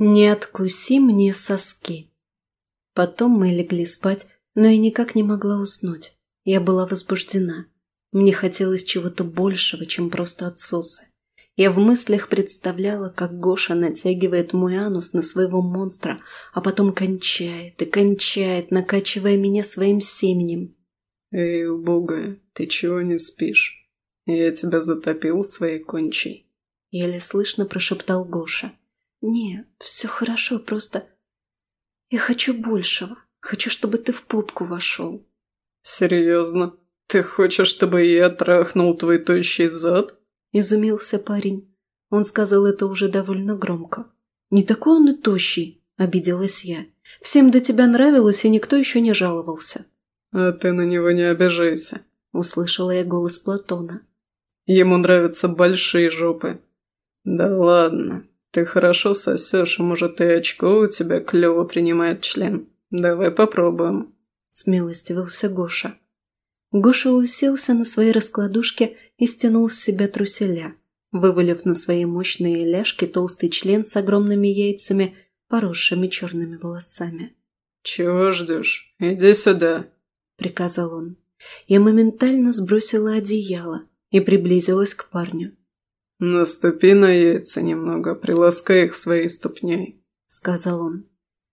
Не откуси мне соски. Потом мы легли спать, но я никак не могла уснуть. Я была возбуждена. Мне хотелось чего-то большего, чем просто отсосы. Я в мыслях представляла, как Гоша натягивает мой анус на своего монстра, а потом кончает и кончает, накачивая меня своим семенем. «Эй, убогая, ты чего не спишь? Я тебя затопил своей кончей». Еле слышно прошептал Гоша. «Не, все хорошо, просто... Я хочу большего. Хочу, чтобы ты в попку вошел». «Серьезно? Ты хочешь, чтобы я трахнул твой тощий зад?» Изумился парень. Он сказал это уже довольно громко. «Не такой он и тощий», – обиделась я. «Всем до тебя нравилось, и никто еще не жаловался». «А ты на него не обижайся», – услышала я голос Платона. «Ему нравятся большие жопы». «Да ладно, ты хорошо сосешь, может, и очко у тебя клево принимает член. Давай попробуем», – смилостивился Гоша. Гоша уселся на своей раскладушке и стянул с себя труселя, вывалив на свои мощные ляжки толстый член с огромными яйцами, поросшими черными волосами. «Чего ждешь? Иди сюда», – приказал он. Я моментально сбросила одеяло и приблизилась к парню. «Наступи на яйца немного, приласкай их своей ступней», – сказал он.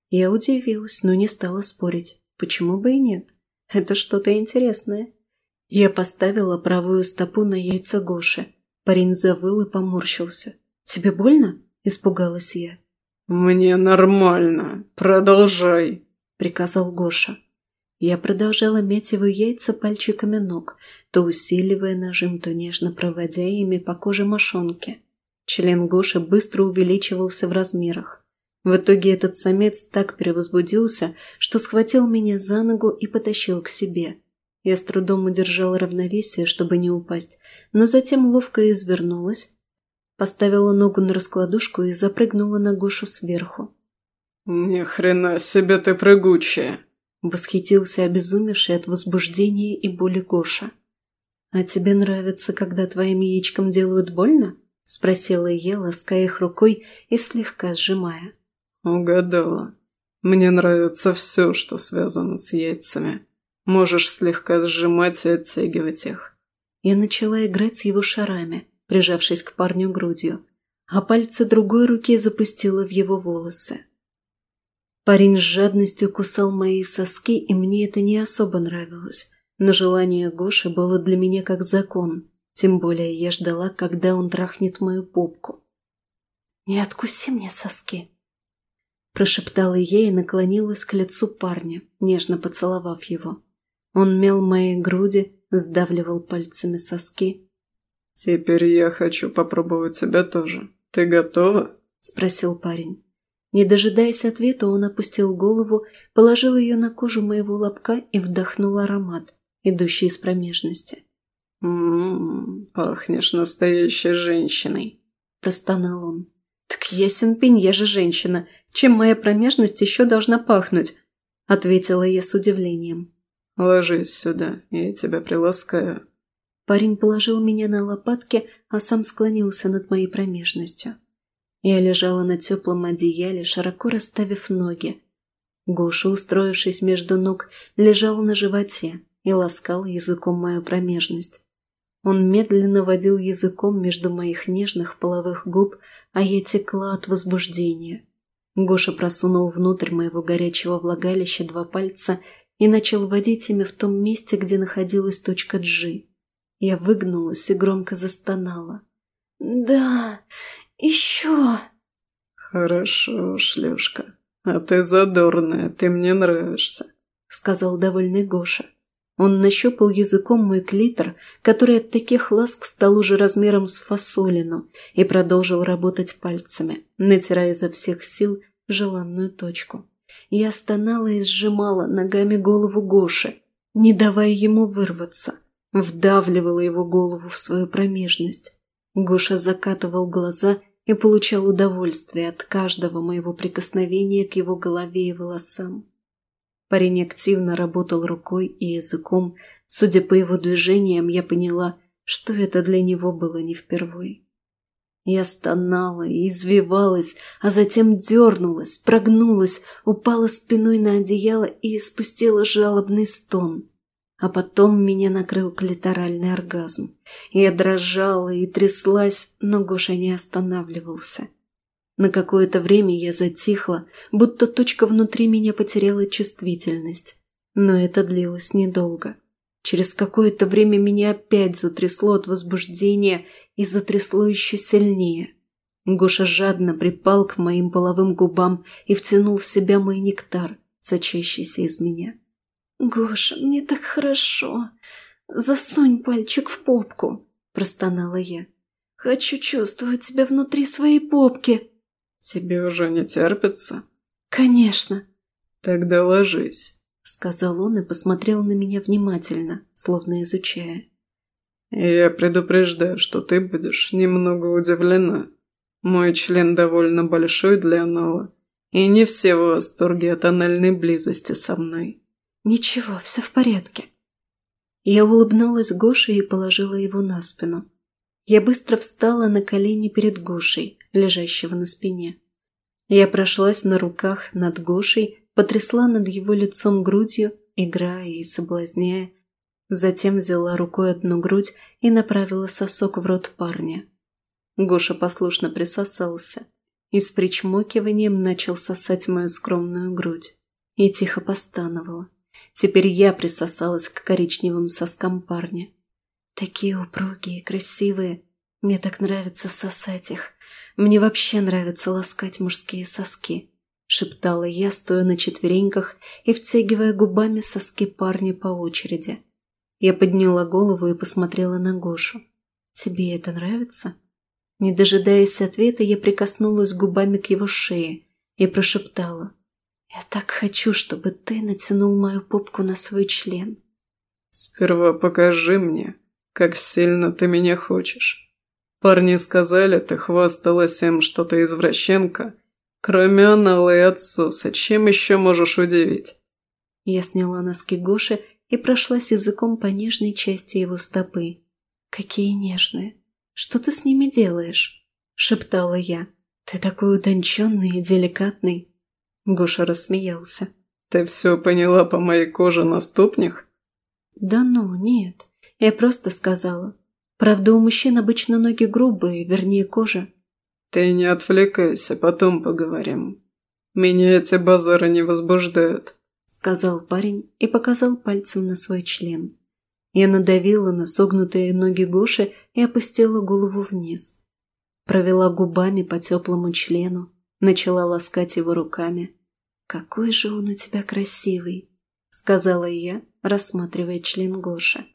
Я удивилась, но не стала спорить. Почему бы и нет? Это что-то интересное. Я поставила правую стопу на яйца Гоши. Парень завыл и поморщился. «Тебе больно?» – испугалась я. «Мне нормально. Продолжай», – приказал Гоша. Я продолжала мять его яйца пальчиками ног, то усиливая нажим, то нежно проводя ими по коже мошонки. Член Гоши быстро увеличивался в размерах. В итоге этот самец так перевозбудился, что схватил меня за ногу и потащил к себе. Я с трудом удержала равновесие, чтобы не упасть, но затем ловко извернулась, поставила ногу на раскладушку и запрыгнула на Гошу сверху. «Ни хрена себе ты прыгучая!» – восхитился обезумевший от возбуждения и боли Гоша. «А тебе нравится, когда твоим яичкам делают больно?» – спросила я, лаская их рукой и слегка сжимая. «Угадала. Мне нравится все, что связано с яйцами. Можешь слегка сжимать и оттягивать их». Я начала играть с его шарами, прижавшись к парню грудью, а пальцы другой руки запустила в его волосы. Парень с жадностью кусал мои соски, и мне это не особо нравилось, но желание Гоши было для меня как закон, тем более я ждала, когда он трахнет мою попку. «Не откуси мне соски», Прошептала я и наклонилась к лицу парня, нежно поцеловав его. Он мел мои груди, сдавливал пальцами соски. «Теперь я хочу попробовать тебя тоже. Ты готова?» – спросил парень. Не дожидаясь ответа, он опустил голову, положил ее на кожу моего лобка и вдохнул аромат, идущий из промежности. «М-м-м, пахнешь настоящей женщиной», – простонал он. «Так ясен пень, я же женщина. Чем моя промежность еще должна пахнуть?» – ответила я с удивлением. «Ложись сюда, я тебя приласкаю». Парень положил меня на лопатки, а сам склонился над моей промежностью. Я лежала на теплом одеяле, широко расставив ноги. Гоша, устроившись между ног, лежал на животе и ласкал языком мою промежность. Он медленно водил языком между моих нежных половых губ, а я текла от возбуждения. Гоша просунул внутрь моего горячего влагалища два пальца и начал водить ими в том месте, где находилась точка G. Я выгнулась и громко застонала. «Да, еще!» «Хорошо, шлюшка. А ты задорная, ты мне нравишься», — сказал довольный Гоша. Он нащупал языком мой клитор, который от таких ласк стал уже размером с фасолину, и продолжил работать пальцами, натирая изо всех сил желанную точку. Я стонала и сжимала ногами голову Гоши, не давая ему вырваться, вдавливала его голову в свою промежность. Гоша закатывал глаза и получал удовольствие от каждого моего прикосновения к его голове и волосам. Парень активно работал рукой и языком. Судя по его движениям, я поняла, что это для него было не впервой. Я стонала и извивалась, а затем дернулась, прогнулась, упала спиной на одеяло и спустила жалобный стон. А потом меня накрыл клиторальный оргазм. Я дрожала и тряслась, но Гоша не останавливался. На какое-то время я затихла, будто точка внутри меня потеряла чувствительность. Но это длилось недолго. Через какое-то время меня опять затрясло от возбуждения, и затрясло еще сильнее. Гоша жадно припал к моим половым губам и втянул в себя мой нектар, сочащийся из меня. «Гоша, мне так хорошо. Засунь пальчик в попку», – простонала я. «Хочу чувствовать тебя внутри своей попки». «Тебе уже не терпится?» «Конечно». «Тогда ложись», – сказал он и посмотрел на меня внимательно, словно изучая. «Я предупреждаю, что ты будешь немного удивлена. Мой член довольно большой для анала, и не все в восторге от анальной близости со мной». «Ничего, все в порядке». Я улыбнулась Гоше и положила его на спину. Я быстро встала на колени перед Гошей, лежащего на спине. Я прошлась на руках над Гошей, потрясла над его лицом грудью, играя и соблазняя, Затем взяла рукой одну грудь и направила сосок в рот парня. Гоша послушно присосался и с причмокиванием начал сосать мою скромную грудь. И тихо постановала. Теперь я присосалась к коричневым соскам парня. Такие упругие, красивые. Мне так нравится сосать их. Мне вообще нравится ласкать мужские соски. Шептала я, стоя на четвереньках и втягивая губами соски парня по очереди. Я подняла голову и посмотрела на Гошу. «Тебе это нравится?» Не дожидаясь ответа, я прикоснулась губами к его шее и прошептала. «Я так хочу, чтобы ты натянул мою попку на свой член». «Сперва покажи мне, как сильно ты меня хочешь. Парни сказали, ты хвасталась им, что ты извращенка. Кроме анала и отсоса, чем еще можешь удивить?» Я сняла носки Гоши и прошлась языком по нежной части его стопы. «Какие нежные! Что ты с ними делаешь?» – шептала я. «Ты такой утонченный и деликатный!» Гоша рассмеялся. «Ты все поняла по моей коже на ступнях?» «Да ну, нет. Я просто сказала. Правда, у мужчин обычно ноги грубые, вернее, кожа». «Ты не отвлекайся, потом поговорим. Меня эти базары не возбуждают сказал парень и показал пальцем на свой член. Я надавила на согнутые ноги Гоши и опустила голову вниз. Провела губами по теплому члену, начала ласкать его руками. «Какой же он у тебя красивый!» — сказала я, рассматривая член Гоши.